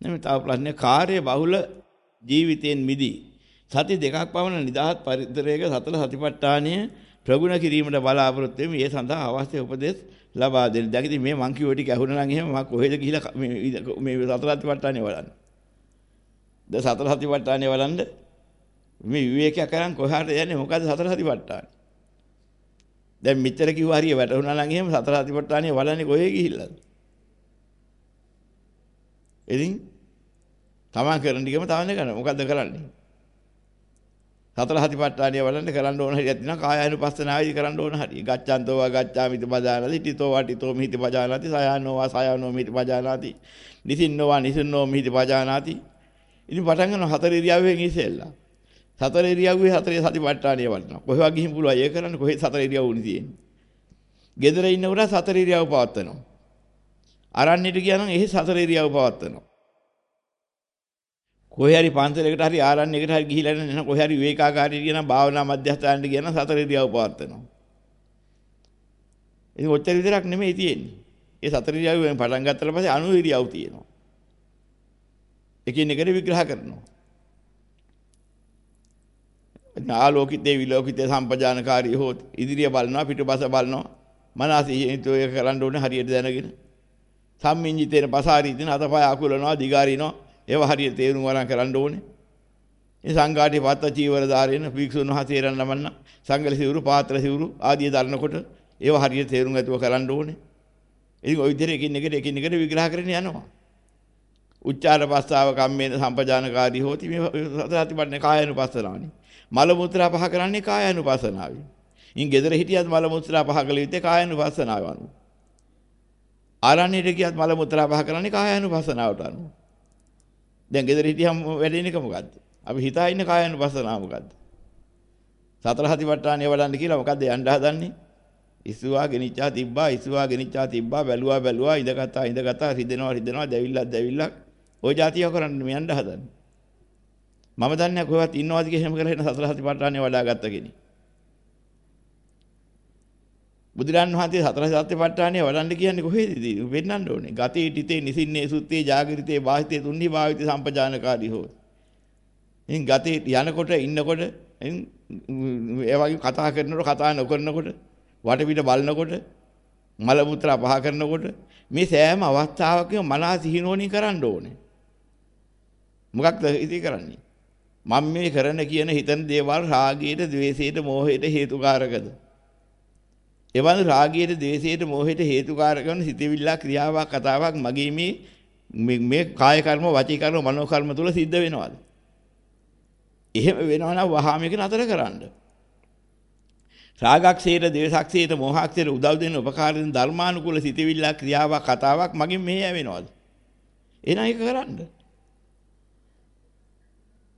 නෙමෙයි තව ප්‍රශ්නේ කාර්ය බහුල ජීවිතයෙන් මිදී සති දෙකක් පමණ නිදහස් පරිසරයක සතර සතිපට්ඨානය ප්‍රගුණ කිරීමට බලාපොරොත්තු වෙමි. ඒ සඳහා අවශ්‍ය උපදෙස් ලබා දෙන්න. දැන් ඉතින් මේ මං කිව්ව ටික ඇහුණා නම් එහෙම මම කොහෙද ගිහිලා මේ මේ සතර සතිපට්ඨානය වඩන්න. ද සතර සතිපට්ඨානය වඩන්න මේ විවේකයක් කරන් කොහාට යන්නේ මොකද්ද සතර සතිපට්ඨානය? දැන් මෙච්චර කිව්වා හරිය වැටුණා නම් එහෙම සතර සතිපට්ඨානය වඩන්නේ කොහේ ගිහිල්ලාද? ඉතින් තමන් කරන ටිකම තමන් කරන. මොකද්ද කරන්නේ? සතර හතිපට්ඨානිය වලන්න කරන්න ඕන හරියක් තියෙනවා කායානුපස්සනාවේදී කරන්න ඕන හරිය. ගච්ඡන්තෝ වා ගච්ඡාමිති පජානාති තිතෝ වා තිතෝ මිහිති පජානාති සයනෝ වා සයනෝ මිහිති පජානාති නිසින්නෝ වා නිසින්නෝ මිහිති පජානාති. ඉතින් පටන් ගන්න හතර ඉරියව්වෙන් ඉස්සෙල්ලා. සතර ඉරියව්වේ හතරේ සතිපට්ඨානිය වඩනවා. කොහෙවත් ගිහින් පුළුවන් ඒක කරන්න කොහෙද සතර ඉරියව්වුනේ තියෙන්නේ. ගෙදර ඉන්නකොට සතර ඉරියව් පවත්වනවා. අරන්නේට ගියා නම් එහි සතර ඉරියව් පවත්වනවා. කොහේ හරි පන්සලයකට හරි ආරණ්‍යයකට හරි ගිහිලා නැත්නම් කොහේ හරි විවේකාගාරයට ගියනම් භාවනා මධ්‍යස්ථානට ගියනම් සතර ඉරියව් පවත්වනවා. ඉතින් ඔච්චර විතරක් නෙමෙයි තියෙන්නේ. ඒ සතර ඉරියව්වෙන් පටන් ගත්තට පස්සේ අනු ඉරියව් තියෙනවා. එකින් එකට විග්‍රහ කරනවා. ආලෝකිතේ විලෝකිතේ සම්පජානකාරී හොත් ඉදිරිය බලනවා පිටුපස බලනවා මනසිහිතෝ ඒක කරන්න ඕනේ හරියට දැනගෙන සම්මිඤ්ඤිතේන පසාරීතින අතපය අකුලනවා දිගාරිනවා ඒව හරියට තේරුම් වරන් කරන්න ඕනේ. මේ සංඝාටි පත්ත චීවර ධාරේන භික්ෂුන් වහන්සේරන් නමන්න සංගල සිවුරු පාත්‍ර සිවුරු ආදී දරනකොට ඒව හරියට තේරුම් ඇතුව කරන්න ඕනේ. ඉතින් ওই විදිහට එකින් එකට එකින් එකට විග්‍රහ කරගෙන යනවා. උච්චාර පස්සාව කම්මේන සම්පජානකාරී හෝති මේ සතිපට්ඨාන කායනුපස්සනාවනි. මල මුත්‍රා පහ කරන්නේ කායනුපස්සනාවයි. ඉන් ගෙදර හිටියත් මල මුත්‍රා පහ කළ යුත්තේ කායනුපස්සනාව අනුව. ආරණ්‍යයට ගියත් මල මුත්‍රා පහ කරන්නේ කායනුපස්සනාවට අනුව. දැන් ගෙදර හිටියම වැඩෙන එක මොකද්ද? අපි හිතා ඉන්න කායන වසනා මොකද්ද? සතර හතිපට්ඨානිය වඩන්න කියලා මොකද්ද යන්න හදන්නේ? ඉසුවා ගෙනිච්චා තිබ්බා ඉසුවා ගෙනිච්චා තිබ්බා බැලුවා බැලුවා ඉඳගත්තා ඉඳගත්තා රිදෙනවා රිදෙනවා දැවිල්ලක් දැවිල්ලක් ওই જાතිය කරන්න මෙයන්ඩ හදන්නේ මම දන්නේ කොහෙවත් ඉන්නවාද කියලා එහෙම කරලා සතර හතිපට්ඨානිය වඩා ගත්ත කෙනෙක් බුදුරන් වහන්සේ සතර සත්‍යපට්ඨානය වඩන්න කියන්නේ කොහෙද වෙන්නන්න ඕනේ? ගතේ ටිතේ නිසින්නේ සුත්තේ ජාගරිතේ වාහිතේ තුන්හි භාවිතේ සම්පජානකාරී හෝ. ඉන් ගතේ යනකොට ඉන්නකොට ඒ වගේ කතා කරනකොට කතා නොකරනකොට වටපිට බලනකොට මල මුත්‍රා පහ කරනකොට මේ සෑම අවස්ථාවකම මනස සිහිනෝනින් කරන්න ඕනේ. මොකක්ද ඉතින් කරන්නේ? මම මේ කරන කියන හිතන දේවල් රාගයට, ద్వේෂයට, මෝහයට හේතුකාරකද? එවන් රාගයට, ද්වේෂයට, මෝහයට හේතුකාරක වන සිතවිල්ලක්, ක්‍රියාවක්, කතාවක් මගේ මේ මේ කාය කර්ම, වාචික කර්ම, මනෝ කර්ම තුල සිද්ධ වෙනවද? එහෙම වෙනවා නම් වහා මේක නතර කරන්න. රාගක්ෂේත, ද්වේෂක්ෂේත, මෝහක්ෂේත උදව් දෙන උපකාර දෙන ධර්මානුකූල සිතවිල්ලක්, ක්‍රියාවක්, කතාවක් මගෙන් මෙහෙ යවෙනවද? එහෙනම් ඒක කරන්න.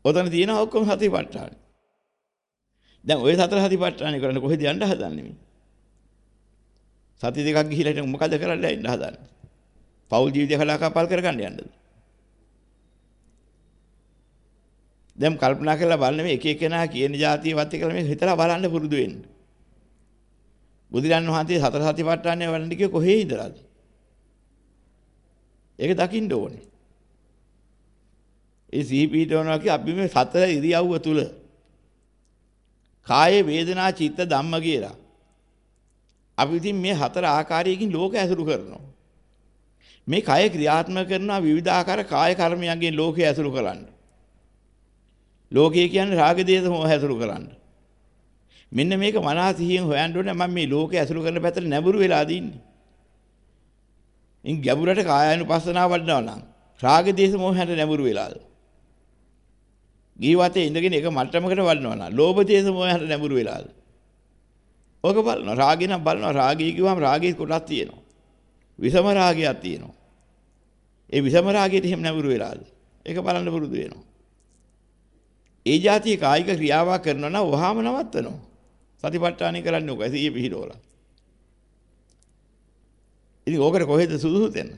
ඔතන තියෙන ඔක්කොම සතිපට්ඨාන. දැන් ওই සතර සතිපට්ඨාන කරන්න කොහෙද යන්න හදන්නේ මේ? සති දෙකක් ගිහිලා ඉතින් මොකද කරන්න ඉන්න හදන්නේ? පෞල් ජීවිතය කලාකපල් කරගන්න යන්නද? දැන් කල්පනා කරලා බලන්න මේ එක එකනා කියන જાතිය වත් කියලා මේ හිතලා බලන්න පුරුදු වෙන්න. බුදුරන් වහන්සේ සතර සතිපට්ඨානය වඩන්න කිව්වේ කොහේ ඉඳලාද? ඒක දකින්න ඕනේ. ඒ සීපීඨවනවා කිය අපි මේ සතර ඉරියව්ව තුල කාය වේදනා චිත්ත ධම්ම කියලා අපි ඉතින් මේ හතර ආකාරයකින් ලෝක ඇසුරු කරනවා. මේ කය ක්‍රියාත්මක කරන විවිධ ආකාර කාය කර්මයන්ගෙන් ලෝකය ඇසුරු කරන්න. ලෝකය කියන්නේ රාග දේශ මොහ ඇසුරු කරන්න. මෙන්න මේක මනස සිහියෙන් හොයන්න ඕනේ මම මේ ලෝකය ඇසුරු කරන පැත්තට නැඹුරු වෙලා දින්නේ. ඉන් ගැඹුරට කායानुපස්සනාව වඩනවා නම් රාග දේශ මොහයට නැඹුරු වෙලාද? ගීවතේ ඉඳගෙන එක මට්ටමකට වඩනවා නම් ලෝභ දේශ මොහයට නැඹුරු වෙලාද? ඕක බලනවා. රාගය නම් බලනවා. රාගය කිව්වම රාගයේ කොටස් තියෙනවා. විසම රාගයක් තියෙනවා. ඒ විසම රාගයට එහෙම නැඹුරු වෙලාද? ඒක බලන්න පුරුදු වෙනවා. ඒ જાතිය කායික ක්‍රියාවක් කරනවා නම් වහාම නවත්තනවා. සතිපට්ඨානෙ කරන්නේ ඔක. ඇසී පිහිරෝලා. ඉතින් ඕකට කොහෙද සුදුසු තැන?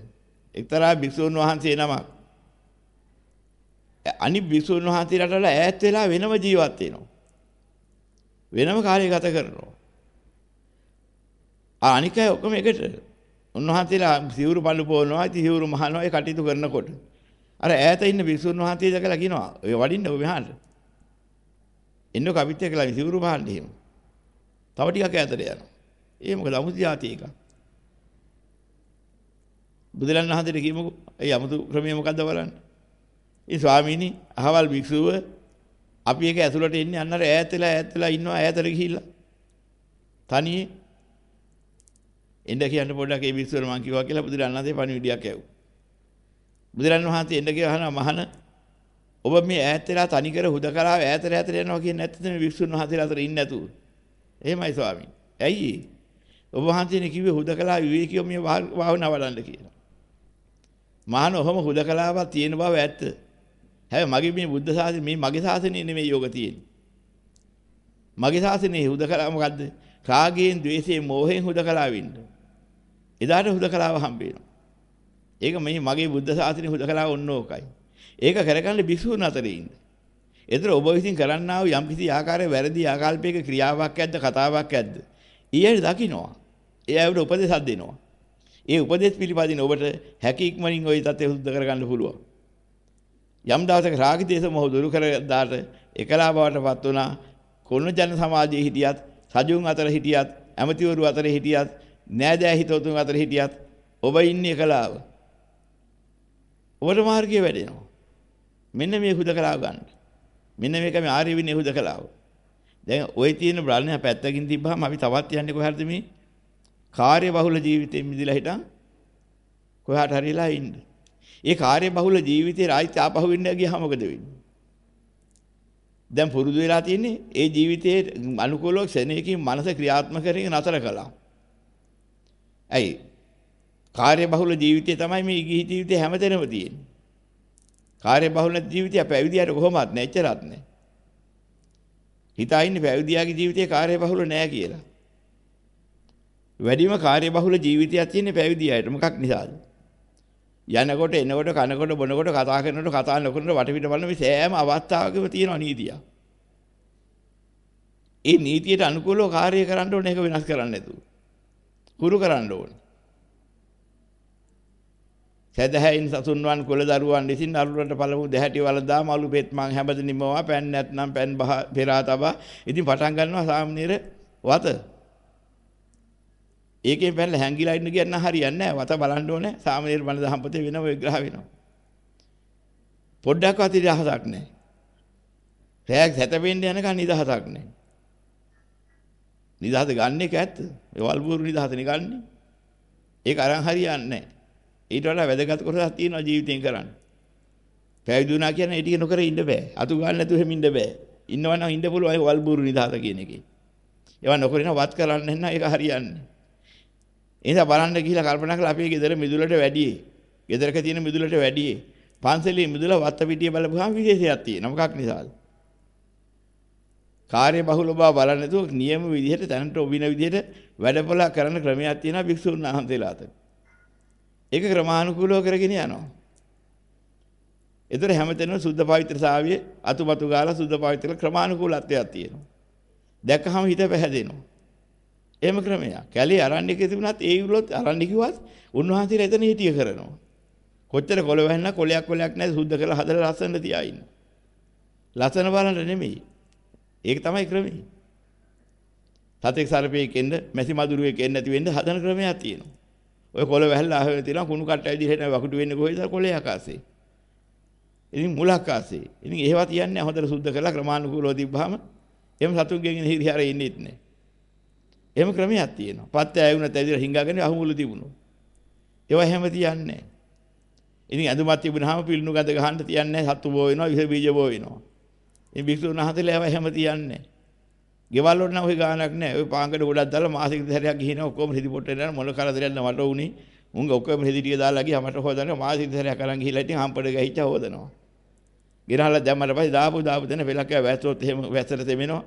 එක්තරා භික්ෂුන් වහන්සේ නමක් අනිත් භික්ෂුන් වහන්සේලාට ඈත් වෙලා වෙනම ජීවත් වෙනවා. වෙනම කාර්ය ගත කරනවා. අනික අය ඔක්කොම එකට උන්වහන්සේලා සිවුරු පළු පොවනවා ඉතින් සිවුරු මහනවා ඒ කටයුතු කරනකොට අර ඈත ඉන්න විසුණු වහන්සේ දැකලා කියනවා ඔය වඩින්න ඔය මෙහාට. එන්නකො අපිත් එක්කලා සිවුරු බහන්න එහෙම. තව ටිකක් ඈතට යනවා. ඒ මොකද අමුතු જાති එකක්. බුදුරන් වහන්සේට කියමුකෝ ඒ අමුතු ක්‍රමය මොකද්ද බලන්න. ඒ ස්වාමීනි අහවල් භික්ෂුව අපි එක ඇතුළට එන්නේ අන්නර ඈත් වෙලා ඈත් වෙලා ඉන්නවා ඈතට ගිහිල්ලා. තනියේ එන්න කියන්න පොඩ්ඩක් ඒ භික්ෂුවර මං කිව්වා කියලා බුදුරන් වහන්සේ පණිවිඩයක් ඇව්වා. බුදුරන් වහන්සේ එන්න කියලා අහනවා මහන ඔබ මේ ඈත් වෙලා තනිකර හුදකලාව ඈතට ඈතට යනවා කියන්නේ නැත්නම් මේ භික්ෂුන් වහන්සේලා අතර ඉන්නේ නැතුව. එහෙමයි ස්වාමීන්. ඇයි? ඔබ වහන්සේනේ කිව්වේ හුදකලා විවේකීව මේ භාවනා වඩන්න කියලා. මහාන ඔහම හුදකලාවක් තියෙන බව ඇත්ත. හැබැයි මගේ මේ බුද්ධ ශාසනය මේ මගේ ශාසනයේ නෙමෙයි යෝග තියෙන්නේ. මගේ ශාසනයේ හුදකලා මොකද්ද? රාගයෙන්, ద్వේෂයෙන්, මෝහයෙන් හුදකලා වෙන්න. එදාට හුදකලාව හම්බ වෙනවා. ඒක මේ මගේ බුද්ධ ශාසනයේ හුදකලාව ඔන්න ඕකයි. ඒක කරගන්න බිසුන් අතරේ ඉන්න. ඒතර ඔබ විසින් කරන්නා වූ යම් කිසි ආකාරයේ වැරදි ආකල්පයක ක්‍රියාවක් ඇද්ද කතාවක් ඇද්ද? ඊයර දකින්නවා. ඒ අයට උපදේශක් දෙනවා. ඒ උපදේශ පිළිපදින ඔබට හැකි ඉක්මනින් ওই තත්ත්වය හුද්ද කරගන්න පුළුවන්. යම් දවසක රාගිතේස මොහ දුරු කර දාට එකලා බවටපත් වුණා කොන්න ජන සමාජයේ හිටියත් සජුන් අතර හිටියත් ඇමතිවරු අතර හිටියත් නෑදෑ හිතවතුන් අතර හිටියත් ඔබ ඉන්නේ එකලාව. ඔබට මාර්ගය වැඩෙනවා. මෙන්න මේ හුදකලාව ගන්න. මෙන්න මේක මේ ආර්ය විනය හුදකලාව. දැන් ওই තියෙන බ්‍රාහ්මණය පැත්තකින් තිබ්බහම අපි තවත් යන්නේ කොහරද මේ? කාර්ය බහුල ජීවිතයෙන් මිදලා හිටන් කොහාට හරිලා ඉන්න. ඒ කාර්ය බහුල ජීවිතේ රායිත් ආපහු වෙන්න ගියාම මොකද වෙන්නේ? දැන් පුරුදු වෙලා තියෙන්නේ ඒ ජීවිතයේ අනුකූලව ක්ෂණයකින් මනස ක්‍රියාත්මක කරගෙන නතර කළා. ඇයි? කාර්ය බහුල ජීවිතය තමයි මේ ගිහි ජීවිතේ හැමතැනම තියෙන්නේ. කාර්ය බහුල ජීවිතය පැවිදියට කොහොමවත් නැච්චරත් නෑ. හිතා ඉන්නේ පැවිදියාගේ ජීවිතේ කාර්ය බහුල නෑ කියලා. වැඩිම කාර්යබහුල ජීවිතයක් තියෙන පැවිදි අයට මොකක් නිසාද? යනකොට එනකොට කනකොට බොනකොට කතා කරනකොට කතා නොකරනකොට වටපිට බලන මේ සෑම අවස්ථාවකම තියෙන නීතිය. ඒ නීතියට අනුකූලව කාර්ය කරන්න ඕනේ ඒක වෙනස් කරන්න නැතුව. හුරු කරන්න ඕනේ. සදහැයින් සතුන්වන් කුල දරුවන් විසින් අරුරට පළමු දැහැටි වලදා මලු පෙත් මං හැබද නිමවා පෑන් නැත්නම් පෑන් බහ පෙරා තබා ඉතින් පටන් ගන්නවා සාමනීර වත ඒකෙන් පැනලා හැංගිලා ඉන්න කියන්න හරියන්නේ නැහැ. වත බලන්න ඕනේ. සාමනීර බණ දහම්පතේ වෙනම විග්‍රහ වෙනවා. පොඩ්ඩක්වත් ඉතිහාසක් නැහැ. රැයක් සැතපෙන්න යනකන් නිදහසක් නැහැ. නිදහස ගන්න එක ඇත්ත. ඒ වල්බුරු නිදහසනේ ගන්නෙ. ඒක අරන් හරියන්නේ නැහැ. ඊට වඩා වැදගත් කොටසක් තියෙනවා ජීවිතෙන් කරන්න. පැවිදි වුණා කියන්නේ ඒ ටික නොකර ඉන්න බෑ. අතු ගන්න නැතුව හැම ඉන්න බෑ. ඉන්නවනම් ඉන්න පුළුවන් ඒ වල්බුරු නිදහස කියන එකේ. ඒවා නොකරින වත් කරන්න නැත්නම් ඒක හරියන්නේ එහෙනම් බලන්න ගිහිලා කල්පනා කරලා අපේ ගෙදර මිදුලට වැඩියේ. ගෙදරක තියෙන මිදුලට වැඩියේ. පන්සලේ මිදුල වත්ත පිටිය බලපුවාම විශේෂයක් තියෙනවා. මොකක් නිසාද? කාර්ය බහුල බව බලන්නේ නැතුව නියම විදිහට තැනට ඔබින විදිහට වැඩපොළ කරන ක්‍රමයක් තියෙනවා භික්ෂුන් වහන්සේලා අතර. ඒක ක්‍රමානුකූලව කරගෙන යනවා. ඒතර හැමතැනම සුද්ධ පවිත්‍ර සාවියේ අතුපතු ගාලා සුද්ධ පවිත්‍ර ක්‍රමානුකූලත්වයක් තියෙනවා. දැක්කහම හිත පැහැදෙනවා. එහෙම ක්‍රමයක්. කැලේ අරණ්‍යකේ තිබුණත් ඒ විලොත් අරණ්‍ය කිව්වත් උන්වහන්සේලා එතන හිටිය කරනවා. කොච්චර කොළ වැහෙන්න කොලයක් කොලයක් නැති සුද්ධ කරලා හදලා ලස්සන තියා ඉන්න. ලස්සන බලන්න නෙමෙයි. ඒක තමයි ක්‍රමය. සතෙක් සර්පයෙක් එන්න, මැසි මදුරුවෙක් එන්න නැති වෙන්න හදන ක්‍රමයක් තියෙනවා. ඔය කොළ වැහැලා ආවෙ තියෙනවා කුණු කට්ටයි දිහට වකුටු වෙන්නේ කොහෙද කොළයක් ආසේ. ඉතින් මුලක් ආසේ. ඉතින් ඒවා තියන්නේ හොඳට සුද්ධ කරලා ක්‍රමානුකූලව තිබ්බහම එහෙම සතුන්ගෙන් හිරිහැර ඉන්නෙත් නෑ. එහෙම ක්‍රමයක් තියෙනවා. පත්‍ය ඇයුණත් ඇදිලා හිඟාගෙන අහුමුළු තිබුණු. ඒවා හැම තියන්නේ ඉතින් ඇඳුමක් තිබුණාම පිළිණු ගඳ ගහන්න තියන්නේ සත්තු බෝ වෙනවා, විස බීජ බෝ වෙනවා. ඉතින් භික්ෂුන් වහන්සේලා ඒවා හැම තියන්නේ ගෙවල් වල නම් ඔය ගානක් නැහැ. ඔය පාංගඩ ගොඩක් දාලා මාසික දෙසරයක් ගිහින ඔක්කොම රිදි පොට්ටේ යන මොන කරදරයක් මට උනේ. මුංග ඔක්කොම රිදි ටික දාලා ගියා මට හොදන්න මාසික දෙසරයක් අරන් ගිහිල්ලා ඉතින් හම්පඩ ගහිච්ච හොදනවා. ගිරහලා දැම්මට පස්සේ දාපු දාපු දෙන වෙලක් වැස්සොත් එහෙම වැස්සට තෙමෙනවා.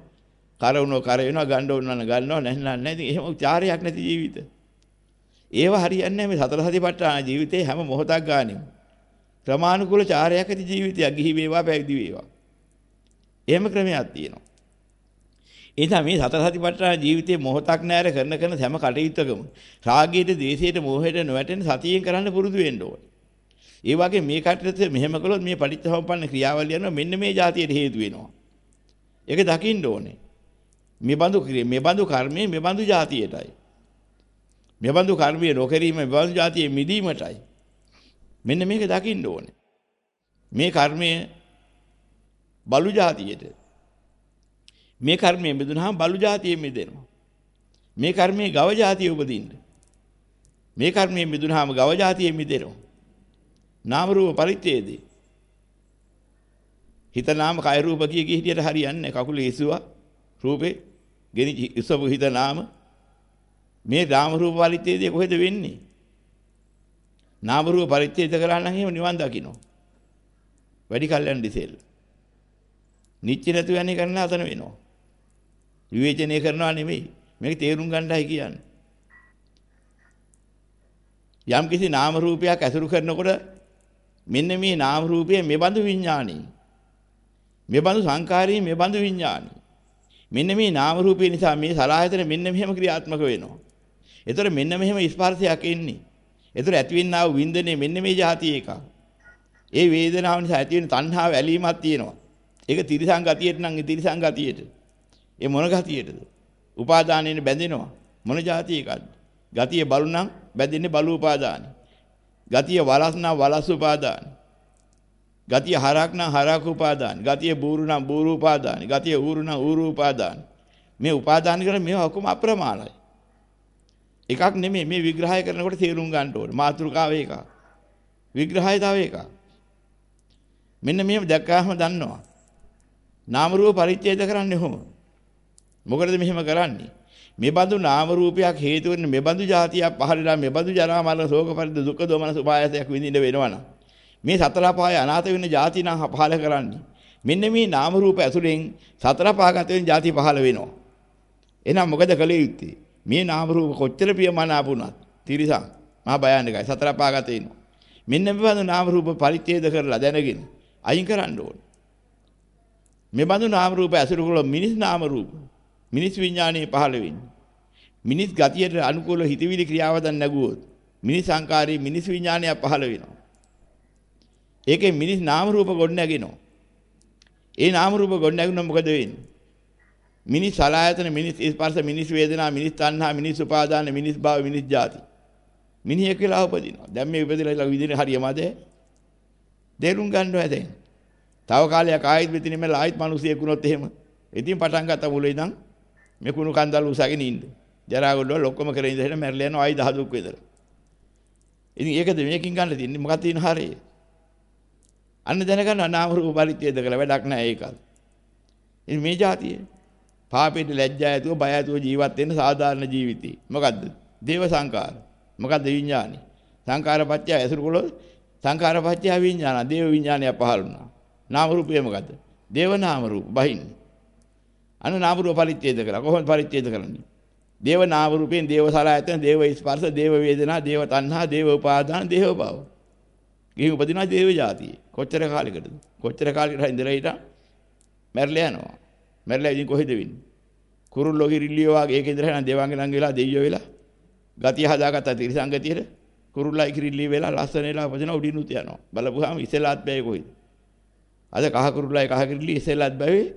කර වුණෝ කර වෙනවා ගන්න ඕන නම් ගන්නවා නැත්නම් නැහැ. ඉතින් එහෙම චාරයක් නැති ජීවිත. ඒව හරියන්නේ මේ සතර සතිපට්ඨාන ජීවිතේ හැම මොහොතක් ගානෙම. ක්‍රමානුකූල චාරයක් ඇති ජීවිතයක් ගිහි වේවා පැවිදි වේවා. එහෙම ක්‍රමයක් තියෙනවා. එනිසා මේ සතර සතිපට්ඨාන ජීවිතයේ මොහොතක් නැර කරන කරන සෑම කටයුත්තකම රාගයට, ද්වේෂයට, මෝහයට නොවැටෙන සතියෙන් කරන්න පුරුදු වෙන්න ඕනේ. ඒ වගේ මේ කටයුත්ත මෙහෙම කළොත් මේ පටිච්චසමුප්පන්න ක්‍රියාවලිය යනවා මෙන්න මේ જાතියට හේතු වෙනවා. ඒක දකින්න ඕනේ. මේ බඳු ක්‍රියේ මේ බඳු කර්මයේ මේ බඳු જાතියටයි. මේ බඳු කර්මයේ නොකිරීම මේ බඳු જાතියේ මිදීමටයි. මෙන්න මේක දකින්න ඕනේ. මේ කර්මය බලු જાතියට මේ කර්මය බෙදුනහම බලු જાතියෙම බෙදෙනවා මේ කර්මයේ ගව જાතිය උපදින්න මේ කර්මයෙන් මිදුනහම ගව જાතියෙන් මිදෙනවා. නාම රූප පරිත්‍යේදී. හිත නාම කය රූප කිය කී හිටියට හරියන්නේ කකුල ඉසුවා රූපේ ගෙනි ඉසවු හිත නාම මේ නාම රූප පරිත්‍යේදී කොහෙද වෙන්නේ? නාම රූප පරිත්‍යේද කරා නම් එහෙම නිවන් දකින්න. වැඩි කල්යන් දිසෙල්ලා දිසෙල්. නිච්ච නැතු යන්නේ කරන්න හතන වෙනවා. විවේචනය කරනවා නෙමෙයි. මේක තේරුම් ගන්නයි කියන්නේ. යම් කිසි නාම රූපයක් ඇසුරු කරනකොට මෙන්න මේ නාම රූපයේ මෙබඳු විඥානි. මෙබඳු සංකාරී මෙබඳු විඥානි. මෙන්න මේ නාම රූපේ නිසා මේ සලආයතන මෙන්න මෙහෙම ක්‍රියාත්මක වෙනවා. ඒතර මෙන්න මෙහෙම ස්පර්ශයක් එන්නේ. ඒතර ඇතිවෙනා වූ වින්දනේ මෙන්න මේ જાති එකක්. ඒ වේදනාව නිසා ඇති වෙන තණ්හාව ඇලීමක් තියෙනවා. ඒක තිරිසං ගතියට නම් තිරිසං ගතියට. ඒ මොන ගතියටද? උපාදානයෙන් බැඳෙනවා. මොන જાති එකක්ද? ගතිය බලු නම් බැඳෙන්නේ බලු උපාදානයි. ගතිය වලස් නම් වලස් උපාදානයි. ගතිය හරක් නම් හරක් උපාදානයි. ගතිය බූරු නම් බූරු උපාදානයි. ගතිය ඌරු නම් ඌරු උපාදානයි. මේ උපාදාන කරන මේවා ඔක්කොම අප්‍රමාණයි. එකක් නෙමෙයි මේ විග්‍රහය කරනකොට තේරුම් ගන්න ඕනේ. මාතෘකාව එකක්. විග්‍රහය තව එකක්. මෙන්න මෙහෙම දැක්කාම දන්නවා. නාම රූප පරිච්ඡේද කරන්නේ කොහොම? මොකටද මෙහෙම කරන්නේ? මෙබඳු නාම රූපයක් හේතු වෙන මෙබඳු જાතියක් පහළලා මෙබඳු ජරා මරණ ශෝක පරිද දුක දෝමන සුභායසයක් විඳින්න වෙනවනම් මේ සතර පාය අනාථ වෙන જાති නම් පහළ කරන්නේ. මෙන්න මේ නාම රූප ඇතුලෙන් සතර පාගත වෙන જાති පහළ වෙනවා. එහෙනම් මොකද කළ යුත්තේ? මේ නාම රූප කොච්චර ප්‍රියමනාප වුණත් තිරිසන් මහා භයානකයි සතර පාගත වෙනවා. මෙන්න මෙබඳු නාම රූප පරිච්ඡේද කරලා දැනගෙන අයින් කරන්න ඕනේ. මේ බඳු නාම රූප ඇසුරු කළ මිනිස් නාම රූප මිනිස් විඥානයේ පහළ වෙන්නේ. මිනිස් ගතියට අනුකූල හිතවිලි ක්‍රියාවදන් නැගුවොත් මිනිස් සංකාරී මිනිස් විඥානය පහළ වෙනවා. ඒකේ මිනිස් නාම රූප ගොඩ නැගෙනවා. ඒ නාම රූප ගොඩ නැගුණොත් මොකද වෙන්නේ? මිනිස් සලආයතන මිනිස් ස්පර්ශ මිනිස් වේදනා මිනිස් තණ්හා මිනිස් උපාදාන මිනිස් භව මිනිස් ಜಾති. මිනිහෙක් වෙලා උපදිනවා. දැන් මේ උපදිලා විදිහේ හරියමද? දේරුම් ගන්නවා දැන්. තව කාලයක් ආයෙත් මෙතන මෙල ආයෙත් මිනිසියෙක් වුණොත් එහෙම. ඉතින් පටන් ගත්ත මුල ඉඳන් මේ කුණු කන්දල් උසගෙන ඉන්න. ජරා ගොල්ලෝ ඔක්කොම කරේ ඉඳලා මැරලා යනවා ආයි දහදුක් වෙදලා. ඉතින් ඒකද මේකින් ගන්න තියෙන්නේ මොකක්ද තියෙන හරිය? අන්න දැනගන්න නාම රූප පරිච්ඡේද කළ වැඩක් නැහැ ඒකත්. ඉතින් මේ જાතියේ පාපෙට ලැජ්ජා ඇතුව බය ඇතුව ජීවත් වෙන්න සාධාරණ ජීවිතේ. මොකද්ද? දේව සංකාර. මොකද්ද විඥානි? සංකාරපත්‍ය ඇසුරු කළොත් සංකාරපත්‍ය විඥාන දේව විඥානය පහළ වුණා. නාම රූපය මොකද්ද? දේව නාම රූප බහින්නේ. අන්න නාම රූප පරිච්ඡේද කරලා කොහොමද පරිච්ඡේද කරන්නේ? දේව නාම රූපයෙන් දේව සලආයතන, දේව ස්පර්ශ, දේව වේදනා, දේව තණ්හා, දේව උපාදාන, දේව භව. ගිහින් උපදිනවා දේව જાතියේ. කොච්චර කාලයකටද? කොච්චර කාලයකට ඉඳලා හිටා මැරලා යනවා. මැරලා ඉතින් කොහෙද වෙන්නේ? කුරුල්ලෝ කිරිල්ලියෝ වගේ ඒක ඉඳලා යන දේවාංගේ ළඟ වෙලා දෙයියෝ වෙලා ගතිය හදාගත්ත තිරසංගතියේ කුරුල්ලයි කිරිල්ලිය වෙලා ලස්සන වෙලා උපදින උඩිනුත් යනවා. බලපුවාම ඉස්සෙල්ලාත් බෑ කොහෙද? අද කහ කුරුල්ලයි කහ කිරිල්ලිය ඉස්සෙල්ලාත් බෑවේ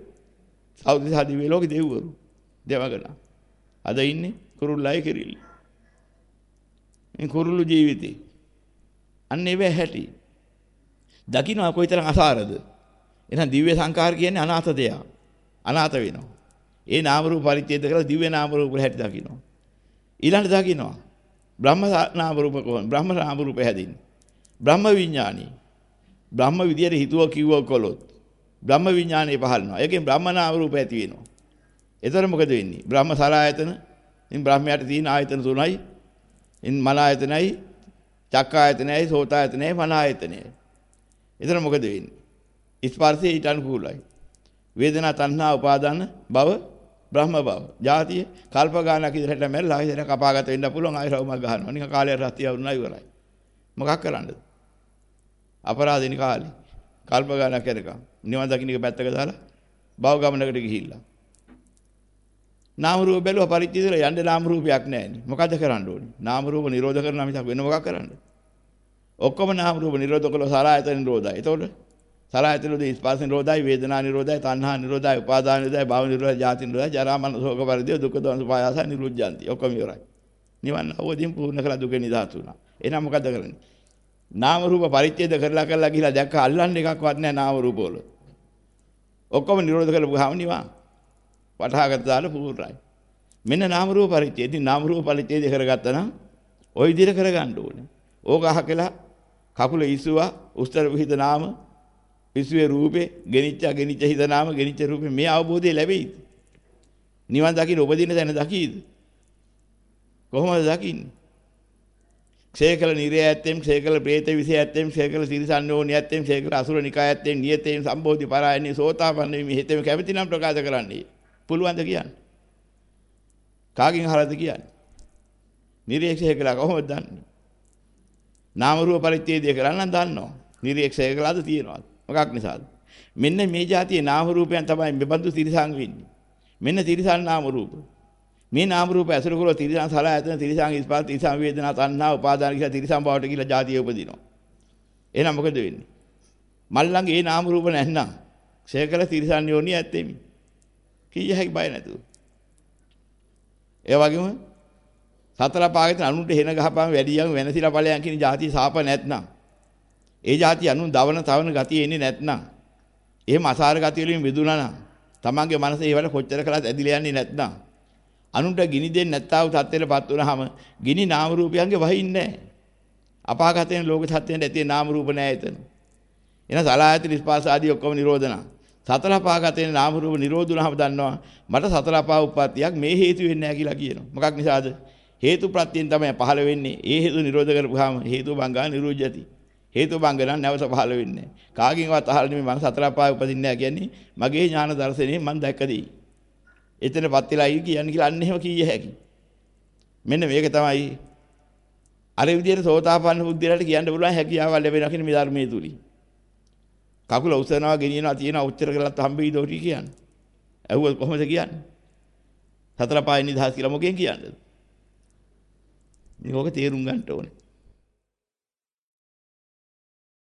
සෞදි සාදිවේ ලෝකේ දෙව්වරු දෙවගන. අද ඉන්නේ කුරුල්ලයි කිරිල්ලි. මේ කුරුළු ජීවිතේ අන්න ඒව හැටි. දකින්න කොයිතරම් අසාරද? එහෙනම් දිව්‍ය සංකාර කියන්නේ අනාථ දෙයක්. අනාථ වෙනවා. ඒ නාම රූප පරිච්ඡේද කරලා දිව්‍ය නාම රූප වල හැටි දකින්නවා. ඊළඟට දකින්නවා. බ්‍රහ්ම නාම රූප කොහොමද? බ්‍රහ්ම නාම රූප හැදින්නේ. බ්‍රහ්ම විඥානි. බ්‍රහ්ම විදියට හිතුව කිව්ව කළොත් බ්‍රහ්ම විඥානේ පහළනවා. ඒකෙන් බ්‍රහ්ම නාම රූප ඇති වෙනවා. එතකොට මොකද වෙන්නේ? බ්‍රහ්ම සලආයතන. ඉතින් බ්‍රහ්මයාට තියෙන ආයතන තුනයි. ඉන් මන ආයතනයි, චක්ක ආයතනයි, සෝත ආයතනයි, මන ආයතනයි. එතකොට මොකද වෙන්නේ? ස්පර්ශය ඊට අනුකූලයි. වේදනා තණ්හා උපාදාන භව බ්‍රහ්ම භව. ජාතිය කල්ප ගානක් ඉදිරියට මැරලා ඉතින් කපාගත වෙන්න පුළුවන් ආයෙ රවුමක් ගහනවා. නිකන් කාලය රත්තිය වුණා ඉවරයි. මොකක් කරන්නද? අපරාධින කාලේ. කල්ප ගානක් කරකම්. නිවන් දකින්න එක පැත්තක දාලා භව ගමනකට ගිහිල්ලා. නාම රූප බැලුවා පරිච්ඡේදවල යන්න නාම රූපයක් නැහැනේ. මොකද කරන්න ඕනේ? නාම රූප නිරෝධ කරනවා මිසක් වෙන මොකක් කරන්නද? ඔක්කොම නාම රූප නිරෝධ කළොත් සලආයතන නිරෝධයි. එතකොට සලආයතන නිරෝධයි ස්පර්ශ නිරෝධයි වේදනා නිරෝධයි තණ්හා නිරෝධයි උපාදාන නිරෝධයි භව නිරෝධයි ජාති නිරෝධයි ජරා මරණ ශෝක පරිදේ දුක්ඛ දෝමන පායාස නිරුද්ධಂತಿ. ඔක්කොම ඉවරයි. නිවන් අවදීන් පූර්ණ කළ දුක නිදහස් වුණා. එහෙනම් මොකද කරන්නේ? නාම රූප පරිච්ඡේද කරලා කරලා ගිහලා දැක්ක අල්ලන්න එකක්වත් නැහැ නාම රූප වල. ඔක්කොම නිරෝධ කරලා ගහම නිවන්. වටහාගත්ත දාල පූර්ණයි. මෙන්න නාම රූප පරිච්ඡේද. ඉතින් නාම රූප පරිච්ඡේද කරගත්තා නම් ওই විදිහට කරගන්න ඕනේ. ඕක අහකලා කකුල ඉසුවා උස්තර විහිද නාම ඉසුවේ රූපේ ගෙනිච්ච ගෙනිච්ච හිත නාම ගෙනිච්ච රූපේ මේ අවබෝධය ලැබෙයිද? නිවන් දකින්න උපදින තැන දකීද? කොහොමද දකින්නේ? ක්ෂය කළ නිරය ඇත්තෙන් ක්ෂය කළ ප්‍රේත විෂය ඇත්තෙන් ක්ෂය කළ තිරිසන්නෝණිය ඇත්තෙන් ක්ෂය කළ අසුර නිකාය ඇත්තෙන් නියතයෙන් සම්බෝධි පරායනී සෝතාපන්න වීම හේතෙම කැමති නම් ප්‍රකාශ කරන්නේ. පුළුවන්ද කියන්නේ? කාගෙන් අහලාද කියන්නේ? නිරීක්ෂය කළා කොහොමද දන්නේ? නාම රූප පරිච්ඡේදය කරන්න දන්නවා නිරීක්ෂය කළාද තියනවාද? මොකක් නිසාද? මෙන්න මේ જાතියේ නාම රූපයන් තමයි මෙබඳු තිරිසන් වෙන්නේ. මෙන්න තිරිසන් නාම රූප. මේ නාම රූප ඇසුරු කරලා තිරිසන් සලහ ඇතන තිරිසන් ඉස්පස් තිරිසන් වේදනා තණ්හා උපාදාන කියලා තිරිසන් බවට කියලා જાතිය උපදිනවා. එහෙනම් මොකද වෙන්නේ? මල්ලංගේ මේ නාම රූප නැත්නම් ක්ෂේකල තිරිසන් යෝනිය ඇත්තේමි. කීය හැකි බය නැතුව. ඒ වගේම සතර පාගෙන් අනුන්ට හෙන ගහපම වැඩියම් වෙනසිලා ඵලයන් කියන જાතිය සාප නැත්නම් ඒ જાතිය අනුන් දවන තවන ගතිය එන්නේ නැත්නම් එහෙම අසාර ගතිය වලින් විදුණා නම් තමන්ගේ මනසේ ඒවට කොච්චර කළත් ඇදිලා යන්නේ නැත්නම් අනුන්ට ගිනි දෙන්නේ නැත්තා වූ තත්ත්වයටපත් වුනහම ගිනි නාම රූපයන්ගේ වහින්නේ නැහැ. අපාගතයෙන් ලෝක සත්‍යයෙන් ඇති නාම රූප නැහැ එතන. එන සලායතන ස්පාස ආදී ඔක්කොම නිරෝධනා. සතර පාගතයෙන් නාම රූප නිරෝධුනහම දන්නවා මට සතර පා උප්පත්තියක් මේ හේතු වෙන්නේ නැහැ කියලා කියනවා. මොකක් නිසාද? හේතු ප්‍රත්‍යයෙන් තමයි පහළ වෙන්නේ. ඒ හේතු නිරෝධ කරපුවාම හේතු බංගා නිරෝධයති. හේතු බංග නම් නැවත පහළ වෙන්නේ නැහැ. කාගෙන්වත් අහලා නෙමෙයි මම සතර පා උපදින්නේ නැහැ කියන්නේ මගේ ඥාන දර්ශනේ මම දැක්කදී. එතනපත් වෙලා ඉන්නේ කියන්නේ කියලා අන්න එහෙම කීය හැකි. මෙන්න මේක තමයි අර විදියට සෝතාපන්න බුද්ධිලට කියන්න පුළුවන් හැකියාව ලැබෙනවා කියන මේ ධර්මයේ තුලින්. කකුල උසනවා ගෙනියනවා තියෙනවා උච්චර කරලත් හම්බෙයිද ඔටි කියන්නේ. ඇහුවොත් කොහොමද කියන්නේ? සතර පාය නිදහස් කියලා මොකෙන් කියන්නේ? මේක තේරුම් ගන්න ඕනේ.